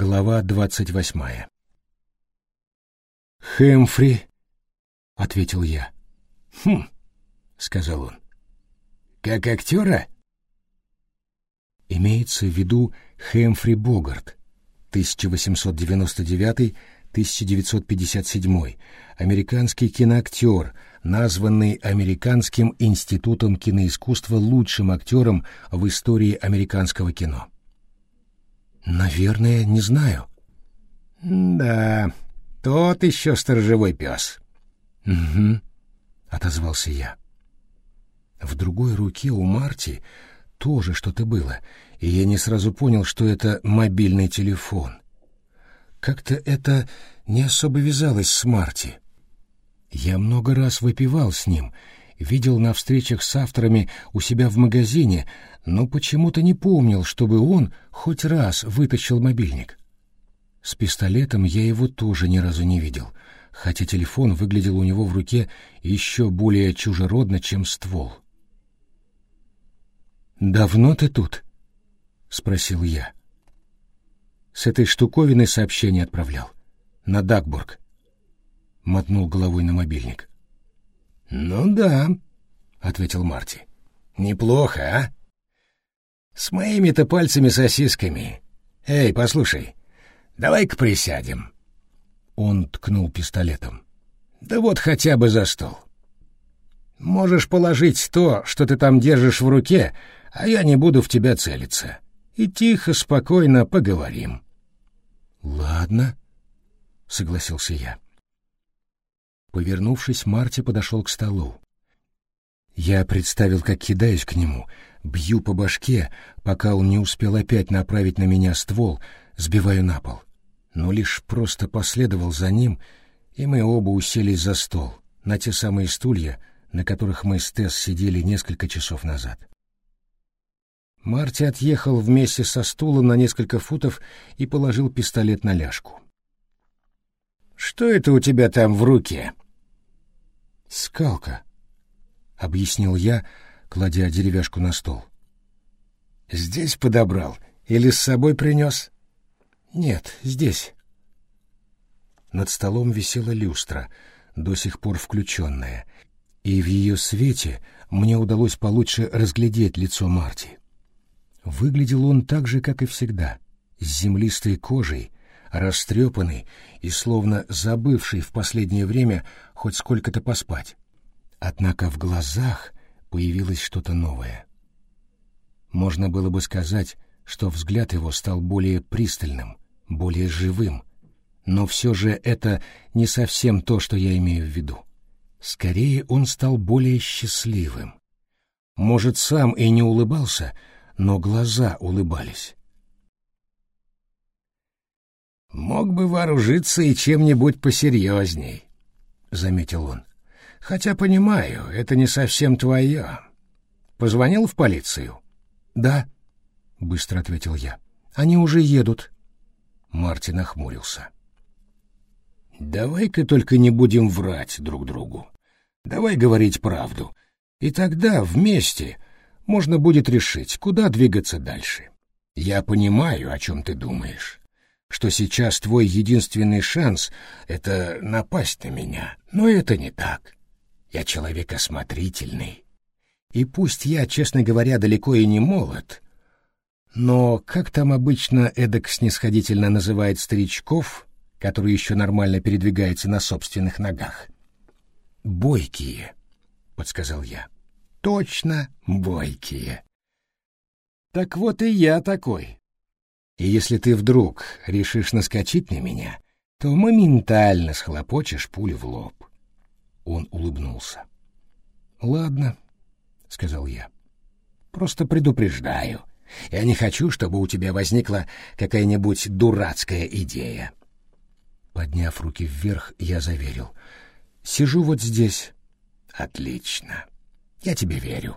Глава двадцать восьмая. «Хэмфри», — ответил я. «Хм», — сказал он. «Как актера?» Имеется в виду Хэмфри Богарт, 1899-1957, американский киноактер, названный Американским институтом киноискусства лучшим актером в истории американского кино. Наверное, не знаю. Да, тот еще сторожевой пес. Угу, отозвался я. В другой руке у Марти тоже что-то было, и я не сразу понял, что это мобильный телефон. Как-то это не особо вязалось с Марти. Я много раз выпивал с ним, видел на встречах с авторами у себя в магазине, но почему-то не помнил, чтобы он хоть раз вытащил мобильник. С пистолетом я его тоже ни разу не видел, хотя телефон выглядел у него в руке еще более чужеродно, чем ствол. «Давно ты тут?» — спросил я. «С этой штуковиной сообщение отправлял. На Дагбург». Мотнул головой на мобильник. «Ну да», — ответил Марти. «Неплохо, а? С моими-то пальцами-сосисками. Эй, послушай, давай-ка присядем». Он ткнул пистолетом. «Да вот хотя бы за стол. Можешь положить то, что ты там держишь в руке, а я не буду в тебя целиться. И тихо, спокойно поговорим». «Ладно», — согласился я. Повернувшись, Марти подошел к столу. Я представил, как кидаюсь к нему, бью по башке, пока он не успел опять направить на меня ствол, сбиваю на пол. Но лишь просто последовал за ним, и мы оба уселись за стол, на те самые стулья, на которых мы с Тесс сидели несколько часов назад. Марти отъехал вместе со стулом на несколько футов и положил пистолет на ляжку. «Что это у тебя там в руке?» «Скалка», — объяснил я, кладя деревяшку на стол. «Здесь подобрал или с собой принес?» «Нет, здесь». Над столом висела люстра, до сих пор включенная, и в ее свете мне удалось получше разглядеть лицо Марти. Выглядел он так же, как и всегда, с землистой кожей, растрепанный и словно забывший в последнее время хоть сколько-то поспать. Однако в глазах появилось что-то новое. Можно было бы сказать, что взгляд его стал более пристальным, более живым, но все же это не совсем то, что я имею в виду. Скорее, он стал более счастливым. Может, сам и не улыбался, но глаза улыбались. «Мог бы вооружиться и чем-нибудь посерьезней», — заметил он. «Хотя, понимаю, это не совсем твое. Позвонил в полицию?» «Да», — быстро ответил я. «Они уже едут». Мартин охмурился. «Давай-ка только не будем врать друг другу. Давай говорить правду. И тогда вместе можно будет решить, куда двигаться дальше. Я понимаю, о чем ты думаешь что сейчас твой единственный шанс — это напасть на меня. Но это не так. Я человек осмотрительный. И пусть я, честно говоря, далеко и не молод, но как там обычно эдак снисходительно называет старичков, которые еще нормально передвигаются на собственных ногах? «Бойкие», — подсказал я. «Точно бойкие». «Так вот и я такой», и если ты вдруг решишь наскочить на меня, то моментально схлопочешь пулю в лоб. Он улыбнулся. «Ладно», — сказал я. «Просто предупреждаю. Я не хочу, чтобы у тебя возникла какая-нибудь дурацкая идея». Подняв руки вверх, я заверил. «Сижу вот здесь». «Отлично. Я тебе верю.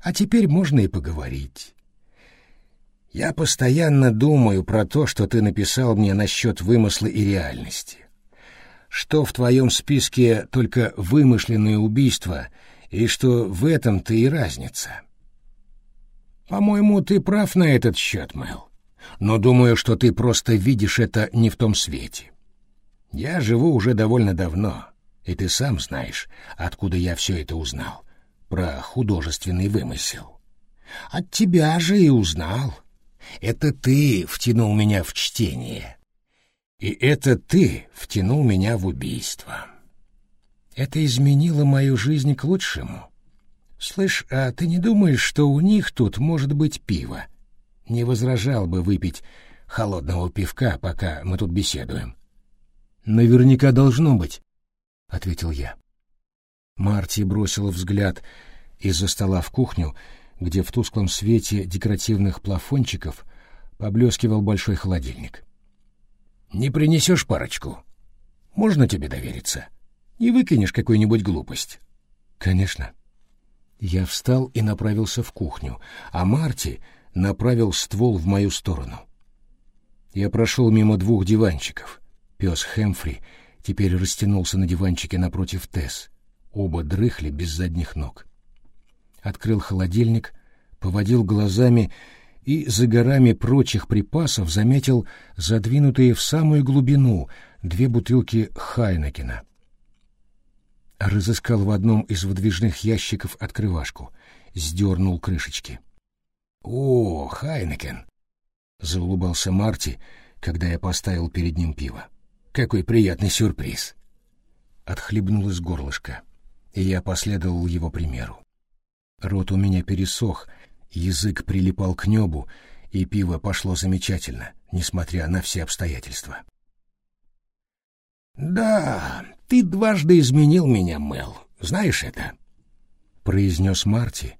А теперь можно и поговорить. Я постоянно думаю про то, что ты написал мне насчет вымысла и реальности. Что в твоем списке только вымышленные убийства, и что в этом-то и разница. По-моему, ты прав на этот счет, Мэл. но думаю, что ты просто видишь это не в том свете. Я живу уже довольно давно, и ты сам знаешь, откуда я все это узнал, про художественный вымысел. От тебя же и узнал. Это ты втянул меня в чтение. И это ты втянул меня в убийство. Это изменило мою жизнь к лучшему. Слышь, а ты не думаешь, что у них тут может быть пиво? Не возражал бы выпить холодного пивка, пока мы тут беседуем. Наверняка должно быть, — ответил я. Марти бросила взгляд из-за стола в кухню, где в тусклом свете декоративных плафончиков поблескивал большой холодильник. «Не принесешь парочку? Можно тебе довериться? Не выкинешь какую-нибудь глупость?» «Конечно». Я встал и направился в кухню, а Марти направил ствол в мою сторону. Я прошел мимо двух диванчиков. Пес Хэмфри теперь растянулся на диванчике напротив Тесс. Оба дрыхли без задних ног. Открыл холодильник, поводил глазами и за горами прочих припасов заметил задвинутые в самую глубину две бутылки Хайнекена. Разыскал в одном из выдвижных ящиков открывашку, сдернул крышечки. «О, Хайнекен!» — заулыбался Марти, когда я поставил перед ним пиво. Какой приятный сюрприз!» Отхлебнул из горлышка, и я последовал его примеру. Рот у меня пересох, язык прилипал к небу, и пиво пошло замечательно, несмотря на все обстоятельства. «Да, ты дважды изменил меня, Мел, знаешь это?» — произнес Марти,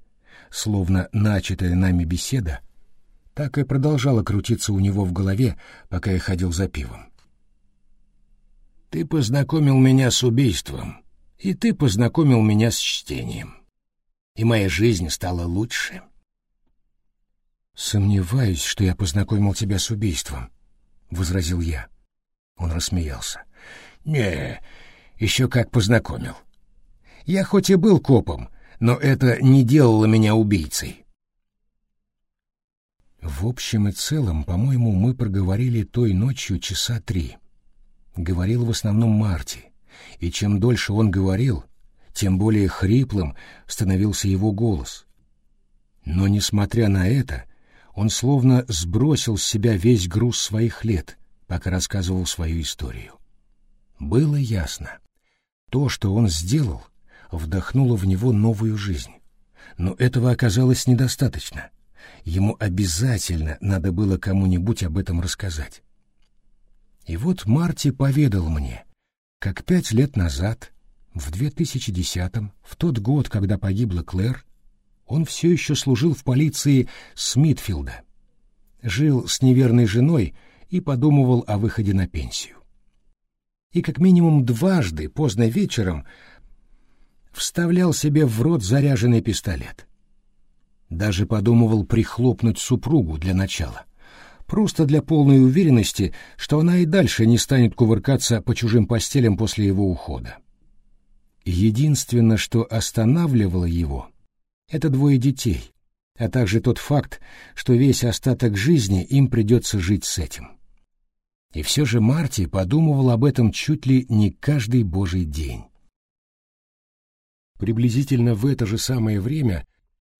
словно начатая нами беседа, так и продолжала крутиться у него в голове, пока я ходил за пивом. Ты познакомил меня с убийством, и ты познакомил меня с чтением. И моя жизнь стала лучше. «Сомневаюсь, что я познакомил тебя с убийством», — возразил я. Он рассмеялся. «Не, еще как познакомил. Я хоть и был копом, но это не делало меня убийцей». В общем и целом, по-моему, мы проговорили той ночью часа три говорил в основном Марти, и чем дольше он говорил, тем более хриплым становился его голос. Но, несмотря на это, он словно сбросил с себя весь груз своих лет, пока рассказывал свою историю. Было ясно. То, что он сделал, вдохнуло в него новую жизнь. Но этого оказалось недостаточно. Ему обязательно надо было кому-нибудь об этом рассказать. И вот Марти поведал мне, как пять лет назад, в 2010-м, в тот год, когда погибла Клэр, он все еще служил в полиции Смитфилда, жил с неверной женой и подумывал о выходе на пенсию. И как минимум дважды поздно вечером вставлял себе в рот заряженный пистолет. Даже подумывал прихлопнуть супругу для начала просто для полной уверенности, что она и дальше не станет кувыркаться по чужим постелям после его ухода. Единственное, что останавливало его, это двое детей, а также тот факт, что весь остаток жизни им придется жить с этим. И все же Марти подумывал об этом чуть ли не каждый божий день. Приблизительно в это же самое время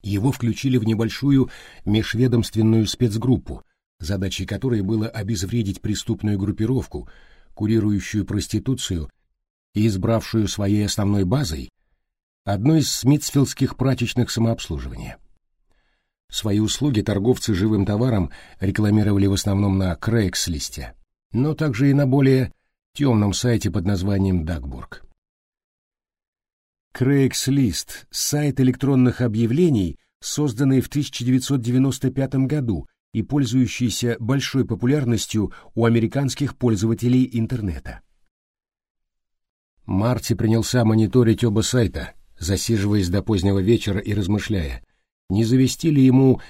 его включили в небольшую межведомственную спецгруппу, задачей которой было обезвредить преступную группировку, курирующую проституцию и избравшую своей основной базой одной из смитсфилдских прачечных самообслуживания. Свои услуги торговцы живым товаром рекламировали в основном на Крейгслисте, но также и на более темном сайте под названием Дагбург. Крейгслист – сайт электронных объявлений, созданный в 1995 году и пользующийся большой популярностью у американских пользователей интернета. Марти принялся мониторить оба сайта, засиживаясь до позднего вечера и размышляя, не завести ли ему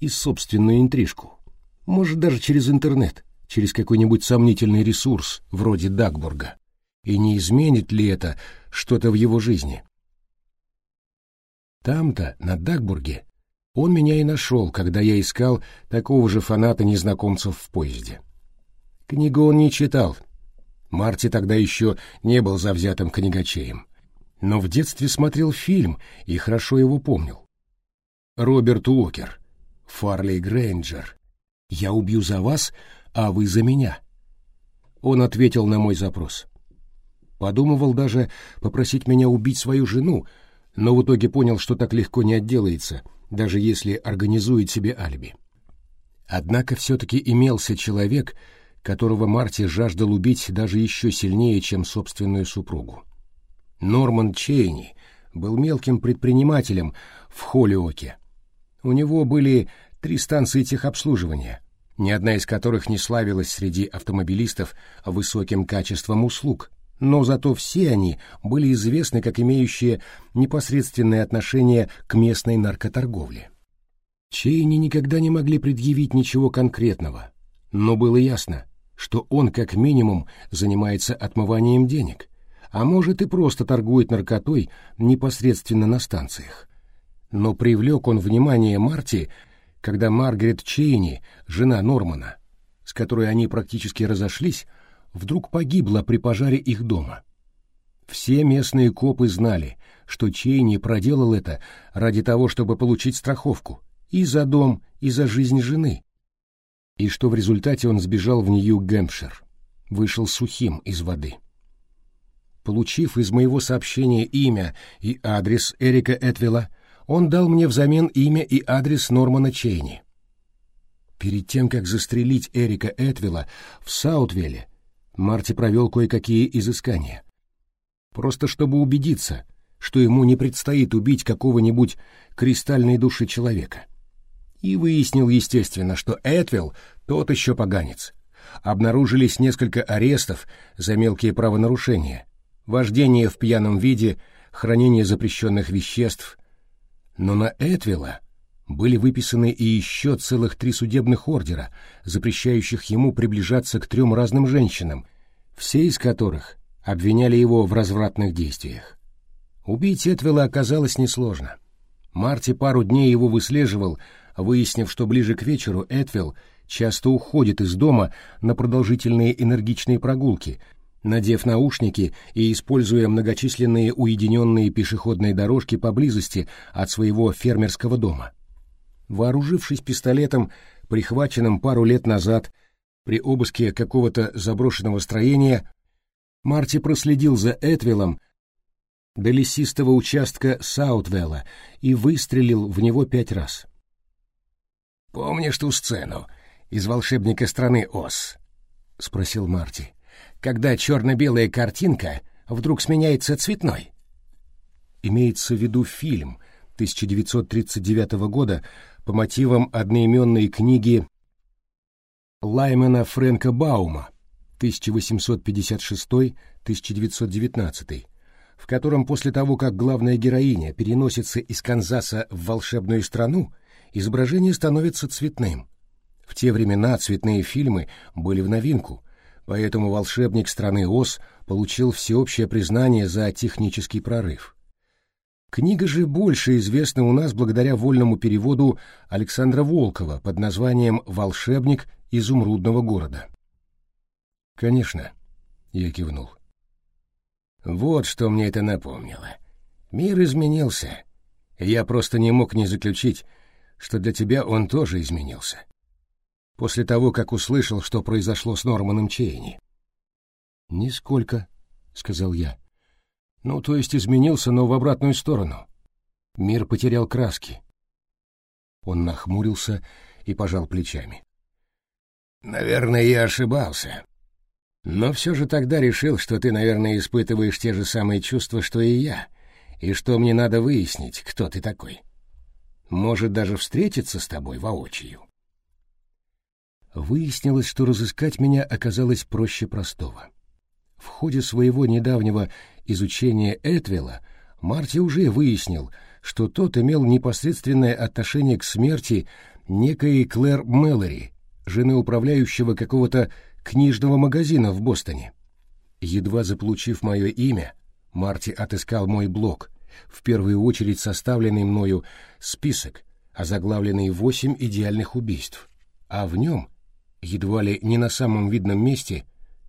и собственную интрижку. Может, даже через интернет, через какой-нибудь сомнительный ресурс, вроде Дагбурга. И не изменит ли это что-то в его жизни? Там-то, на Дагбурге, Он меня и нашел, когда я искал такого же фаната незнакомцев в поезде. Книгу он не читал. Марти тогда еще не был завзятым книгачеем. Но в детстве смотрел фильм и хорошо его помнил. Роберт Уокер, Фарли Грейнджер. «Я убью за вас, а вы за меня». Он ответил на мой запрос. Подумывал даже попросить меня убить свою жену, но в итоге понял, что так легко не отделается, даже если организует себе алиби. Однако все-таки имелся человек, которого Марти жаждал убить даже еще сильнее, чем собственную супругу. Норман Чейни был мелким предпринимателем в Холлиоке. У него были три станции техобслуживания, ни одна из которых не славилась среди автомобилистов высоким качеством услуг, но зато все они были известны как имеющие непосредственное отношение к местной наркоторговле. Чейни никогда не могли предъявить ничего конкретного, но было ясно, что он как минимум занимается отмыванием денег, а может и просто торгует наркотой непосредственно на станциях. Но привлек он внимание Марти, когда Маргарет Чейни, жена Нормана, с которой они практически разошлись, вдруг погибла при пожаре их дома. Все местные копы знали, что Чейни проделал это ради того, чтобы получить страховку и за дом, и за жизнь жены, и что в результате он сбежал в Нью-Гэмпшир, вышел сухим из воды. Получив из моего сообщения имя и адрес Эрика Этвилла, он дал мне взамен имя и адрес Нормана Чейни. Перед тем, как застрелить Эрика Этвилла в Саутвилле, Марти провел кое-какие изыскания. Просто чтобы убедиться, что ему не предстоит убить какого-нибудь кристальной души человека. И выяснил, естественно, что Этвилл тот еще поганец. Обнаружились несколько арестов за мелкие правонарушения, вождение в пьяном виде, хранение запрещенных веществ. Но на Этвилла были выписаны и еще целых три судебных ордера, запрещающих ему приближаться к трем разным женщинам, все из которых обвиняли его в развратных действиях. Убить Этвилла оказалось несложно. Марти пару дней его выслеживал, выяснив, что ближе к вечеру Этвилл часто уходит из дома на продолжительные энергичные прогулки, надев наушники и используя многочисленные уединенные пешеходные дорожки поблизости от своего фермерского дома. Вооружившись пистолетом, прихваченным пару лет назад при обыске какого-то заброшенного строения, Марти проследил за Этвиллом до лесистого участка Саутвелла и выстрелил в него пять раз. «Помнишь ту сцену из «Волшебника страны Оз»?» — спросил Марти. «Когда черно-белая картинка вдруг сменяется цветной?» Имеется в виду фильм 1939 года по мотивам одноименной книги Лаймена Фрэнка Баума 1856-1919, в котором после того, как главная героиня переносится из Канзаса в волшебную страну, изображение становится цветным. В те времена цветные фильмы были в новинку, поэтому «Волшебник страны Оз» получил всеобщее признание за технический прорыв. Книга же больше известна у нас благодаря вольному переводу Александра Волкова под названием «Волшебник изумрудного города». «Конечно», — я кивнул. «Вот что мне это напомнило. Мир изменился. Я просто не мог не заключить, что для тебя он тоже изменился. После того, как услышал, что произошло с Норманом Чейни». «Нисколько», — сказал я. Ну, то есть изменился, но в обратную сторону. Мир потерял краски. Он нахмурился и пожал плечами. Наверное, я ошибался. Но все же тогда решил, что ты, наверное, испытываешь те же самые чувства, что и я, и что мне надо выяснить, кто ты такой. Может, даже встретиться с тобой воочию. Выяснилось, что разыскать меня оказалось проще простого. В ходе своего недавнего изучения Этвилла Марти уже выяснил, что тот имел непосредственное отношение к смерти некой Клэр Мэлори, жены управляющего какого-то книжного магазина в Бостоне. Едва заполучив мое имя, Марти отыскал мой блог, в первую очередь составленный мною список, озаглавленный «Восемь идеальных убийств», а в нем, едва ли не на самом видном месте,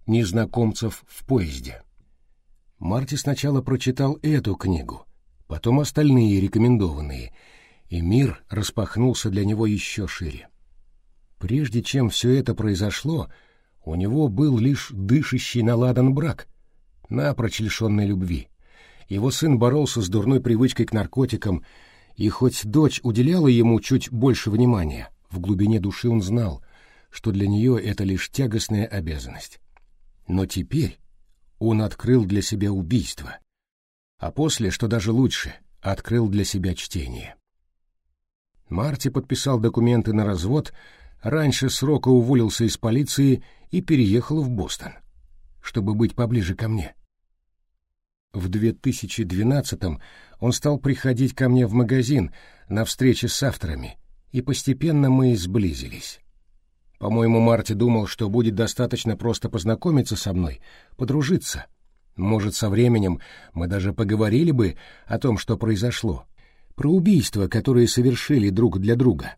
незнакомцев в поезде. Марти сначала прочитал эту книгу, потом остальные рекомендованные, и мир распахнулся для него еще шире. Прежде чем все это произошло, у него был лишь дышащий наладан брак, напрочь лишенный любви. Его сын боролся с дурной привычкой к наркотикам, и хоть дочь уделяла ему чуть больше внимания, в глубине души он знал, что для нее это лишь тягостная обязанность. Но теперь он открыл для себя убийство, а после, что даже лучше, открыл для себя чтение. Марти подписал документы на развод, раньше срока уволился из полиции и переехал в Бостон, чтобы быть поближе ко мне. В 2012-м он стал приходить ко мне в магазин на встречи с авторами, и постепенно мы сблизились. По-моему, Марти думал, что будет достаточно просто познакомиться со мной, подружиться. Может, со временем мы даже поговорили бы о том, что произошло, про убийства, которые совершили друг для друга.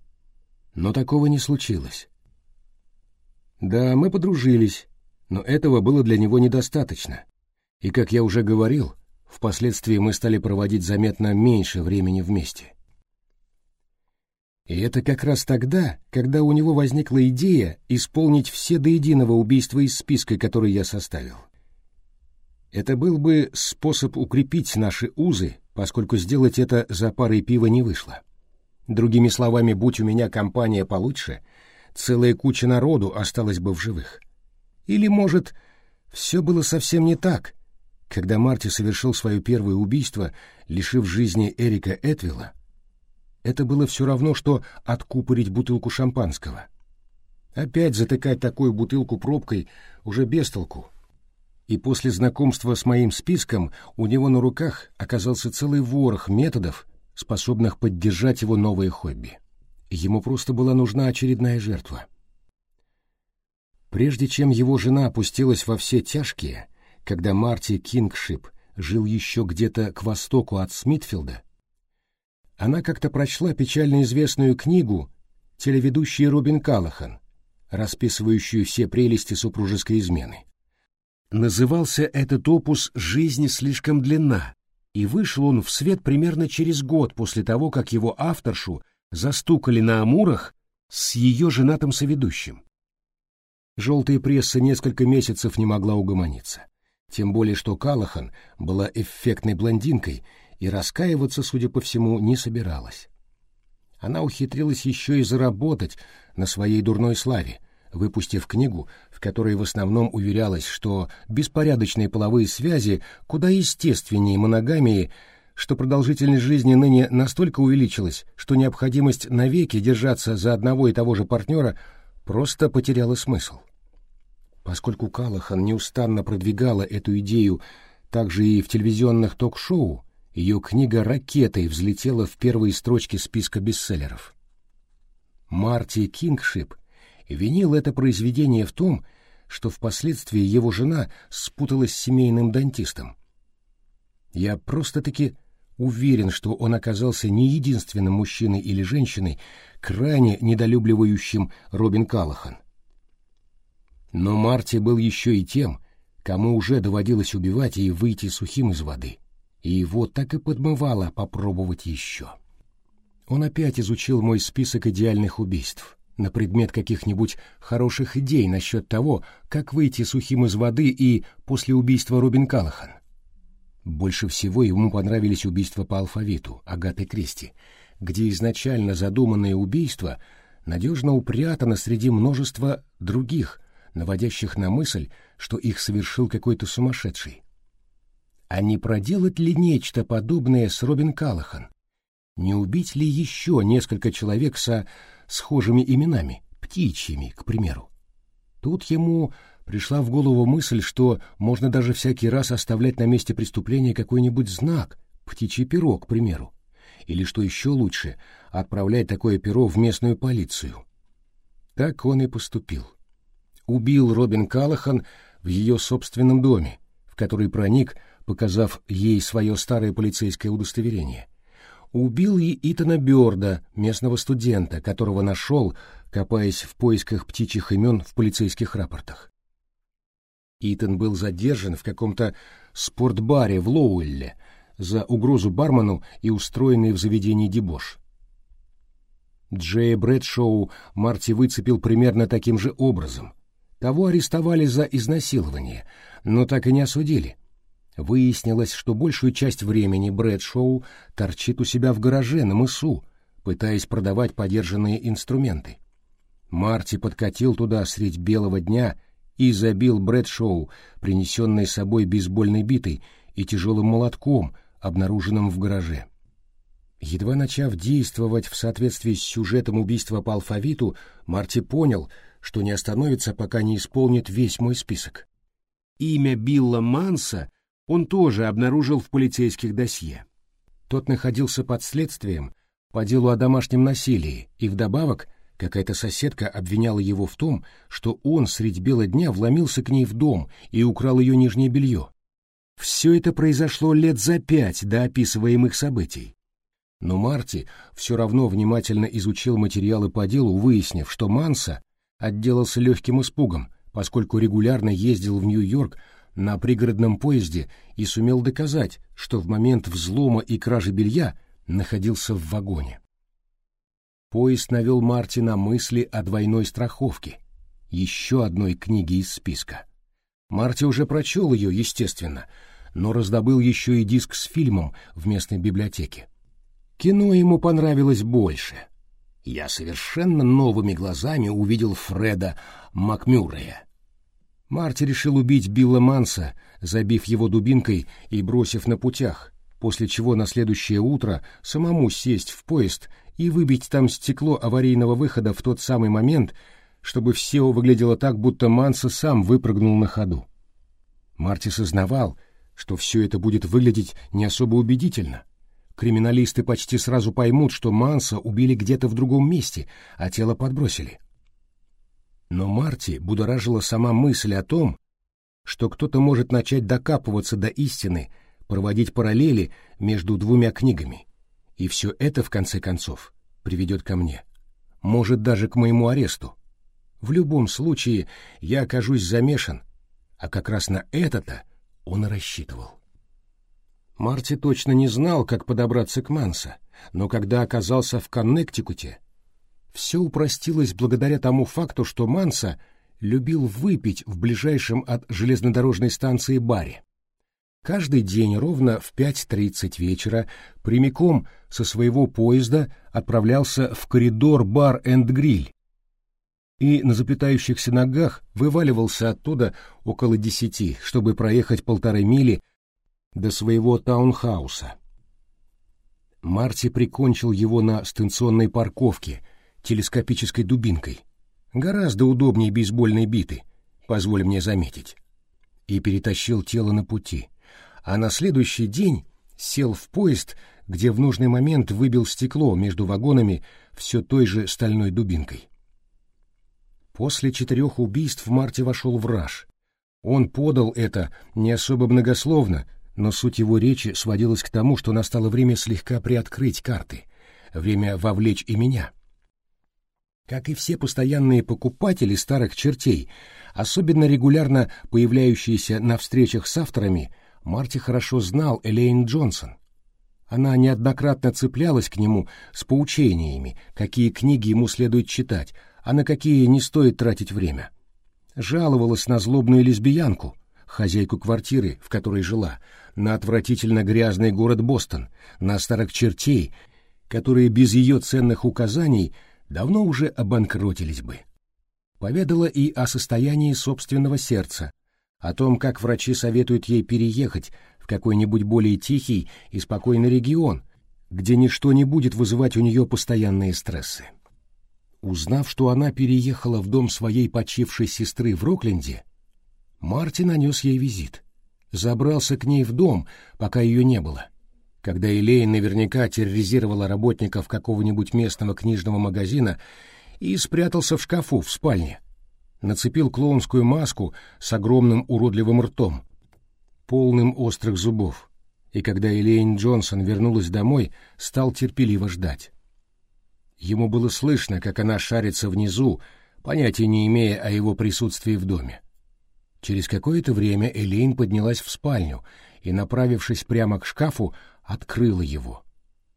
Но такого не случилось. Да, мы подружились, но этого было для него недостаточно. И, как я уже говорил, впоследствии мы стали проводить заметно меньше времени вместе. И это как раз тогда, когда у него возникла идея исполнить все до единого убийства из списка, который я составил. Это был бы способ укрепить наши узы, поскольку сделать это за парой пива не вышло. Другими словами, будь у меня компания получше, целая куча народу осталась бы в живых. Или, может, все было совсем не так, когда Марти совершил свое первое убийство, лишив жизни Эрика Этвилла, это было все равно, что откупорить бутылку шампанского. Опять затыкать такую бутылку пробкой уже без толку. И после знакомства с моим списком у него на руках оказался целый ворох методов, способных поддержать его новое хобби. Ему просто была нужна очередная жертва. Прежде чем его жена опустилась во все тяжкие, когда Марти Кингшип жил еще где-то к востоку от Смитфилда, она как-то прочла печально известную книгу телеведущей Робин Калахан, расписывающую все прелести супружеской измены. Назывался этот опус «Жизнь слишком длинна», и вышел он в свет примерно через год после того, как его авторшу застукали на Амурах с ее женатым соведущим. Желтая пресса несколько месяцев не могла угомониться. Тем более, что Калахан была эффектной блондинкой и раскаиваться, судя по всему, не собиралась. Она ухитрилась еще и заработать на своей дурной славе, выпустив книгу, в которой в основном уверялось, что беспорядочные половые связи куда естественнее моногамии, что продолжительность жизни ныне настолько увеличилась, что необходимость навеки держаться за одного и того же партнера просто потеряла смысл. Поскольку Калахан неустанно продвигала эту идею также и в телевизионных ток-шоу, ее книга ракетой взлетела в первые строчки списка бестселлеров. Марти Кингшип винил это произведение в том, что впоследствии его жена спуталась с семейным дантистом. Я просто-таки уверен, что он оказался не единственным мужчиной или женщиной, крайне недолюбливающим Робин Калахан. Но Марти был еще и тем, кому уже доводилось убивать и выйти сухим из воды, и его так и подмывало попробовать еще. Он опять изучил мой список идеальных убийств на предмет каких-нибудь хороших идей насчет того, как выйти сухим из воды и после убийства Робин Калахан. Больше всего ему понравились убийства по алфавиту Агаты Кристи, где изначально задуманное убийство надежно упрятано среди множества других, наводящих на мысль, что их совершил какой-то сумасшедший. А не проделать ли нечто подобное с Робин Калахан? Не убить ли еще несколько человек со схожими именами, птичьими, к примеру? Тут ему пришла в голову мысль, что можно даже всякий раз оставлять на месте преступления какой-нибудь знак, птичий перо, к примеру. Или, что еще лучше, отправлять такое перо в местную полицию. Так он и поступил убил Робин Калахан в ее собственном доме, в который проник, показав ей свое старое полицейское удостоверение. убил и Итана Бёрда, местного студента, которого нашел, копаясь в поисках птичьих имен в полицейских рапортах. Итан был задержан в каком-то спортбаре в Лоуэлле за угрозу бармену и устроенный в заведении дебош. Джея Брэдшоу Марти выцепил примерно таким же образом. Того арестовали за изнасилование, но так и не осудили. Выяснилось, что большую часть времени Брэдшоу торчит у себя в гараже на мысу, пытаясь продавать подержанные инструменты. Марти подкатил туда средь белого дня и забил Брэдшоу, принесенной с собой бейсбольной битой и тяжелым молотком, обнаруженным в гараже. Едва начав действовать в соответствии с сюжетом убийства по алфавиту, Марти понял, что не остановится, пока не исполнит весь мой список. Имя Билла Манса он тоже обнаружил в полицейских досье. Тот находился под следствием по делу о домашнем насилии, и вдобавок какая-то соседка обвиняла его в том, что он средь бела дня вломился к ней в дом и украл ее нижнее белье. Все это произошло лет за пять до описываемых событий. Но Марти все равно внимательно изучил материалы по делу, выяснив, что Манса отделался легким испугом, поскольку регулярно ездил в Нью-Йорк на пригородном поезде и сумел доказать, что в момент взлома и кражи белья находился в вагоне. Поезд навел Марти на мысли о двойной страховке, еще одной книге из списка. Марти уже прочел ее, естественно, но раздобыл еще и диск с фильмом в местной библиотеке. Кино ему понравилось больше. Я совершенно новыми глазами увидел Фреда Макмюррея. Марти решил убить Билла Манса, забив его дубинкой и бросив на путях, после чего на следующее утро самому сесть в поезд и выбить там стекло аварийного выхода в тот самый момент, чтобы все выглядело так, будто Манса сам выпрыгнул на ходу. Марти сознавал, что все это будет выглядеть не особо убедительно, Криминалисты почти сразу поймут, что Манса убили где-то в другом месте, а тело подбросили. Но Марти будоражила сама мысль о том, что кто-то может начать докапываться до истины, проводить параллели между двумя книгами. И все это, в конце концов, приведет ко мне. Может, даже к моему аресту. В любом случае, я окажусь замешан, а как раз на это-то он рассчитывал. Марти точно не знал, как подобраться к Манса, но когда оказался в Коннектикуте, все упростилось благодаря тому факту, что Манса любил выпить в ближайшем от железнодорожной станции баре. Каждый день ровно в 5.30 вечера прямиком со своего поезда отправлялся в коридор бар энд гриль и на запитающихся ногах вываливался оттуда около десяти, чтобы проехать полторы мили до своего таунхауса. Марти прикончил его на станционной парковке телескопической дубинкой. Гораздо удобнее бейсбольной биты, позволь мне заметить. И перетащил тело на пути. А на следующий день сел в поезд, где в нужный момент выбил стекло между вагонами все той же стальной дубинкой. После четырех убийств Марти вошел в раж. Он подал это не особо многословно, но суть его речи сводилась к тому, что настало время слегка приоткрыть карты, время вовлечь и меня. Как и все постоянные покупатели старых чертей, особенно регулярно появляющиеся на встречах с авторами, Марти хорошо знал Элейн Джонсон. Она неоднократно цеплялась к нему с поучениями, какие книги ему следует читать, а на какие не стоит тратить время. Жаловалась на злобную лесбиянку, хозяйку квартиры, в которой жила, на отвратительно грязный город Бостон, на старых чертей, которые без ее ценных указаний давно уже обанкротились бы. Поведала и о состоянии собственного сердца, о том, как врачи советуют ей переехать в какой-нибудь более тихий и спокойный регион, где ничто не будет вызывать у нее постоянные стрессы. Узнав, что она переехала в дом своей почившей сестры в Рокленде, Марти нанес ей визит забрался к ней в дом, пока ее не было. Когда Элейн наверняка терроризировала работников какого-нибудь местного книжного магазина и спрятался в шкафу в спальне. Нацепил клоунскую маску с огромным уродливым ртом, полным острых зубов, и когда Элейн Джонсон вернулась домой, стал терпеливо ждать. Ему было слышно, как она шарится внизу, понятия не имея о его присутствии в доме. Через какое-то время Элейн поднялась в спальню и, направившись прямо к шкафу, открыла его.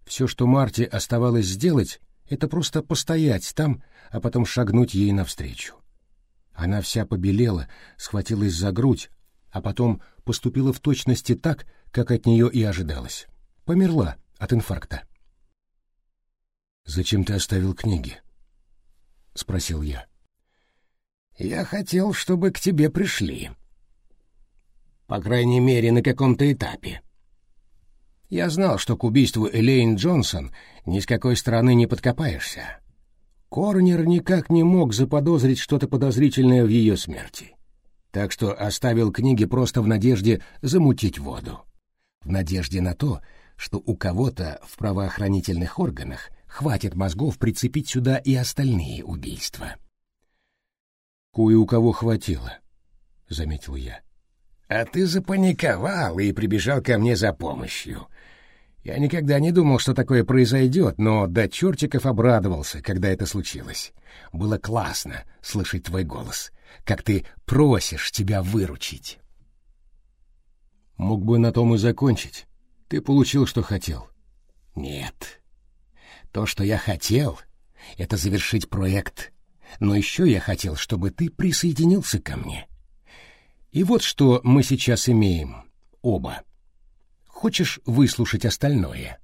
Все, что Марте оставалось сделать, это просто постоять там, а потом шагнуть ей навстречу. Она вся побелела, схватилась за грудь, а потом поступила в точности так, как от нее и ожидалось. Померла от инфаркта. «Зачем ты оставил книги?» — спросил я. «Я хотел, чтобы к тебе пришли. По крайней мере, на каком-то этапе. Я знал, что к убийству Элейн Джонсон ни с какой стороны не подкопаешься. Корнер никак не мог заподозрить что-то подозрительное в ее смерти. Так что оставил книги просто в надежде замутить воду. В надежде на то, что у кого-то в правоохранительных органах хватит мозгов прицепить сюда и остальные убийства. «Кое у кого хватило», — заметил я. «А ты запаниковал и прибежал ко мне за помощью. Я никогда не думал, что такое произойдет, но до чертиков обрадовался, когда это случилось. Было классно слышать твой голос, как ты просишь тебя выручить. Мог бы на том и закончить. Ты получил, что хотел. Нет. То, что я хотел, — это завершить проект. Но еще я хотел, чтобы ты присоединился ко мне. И вот что мы сейчас имеем. Оба. Хочешь выслушать остальное?»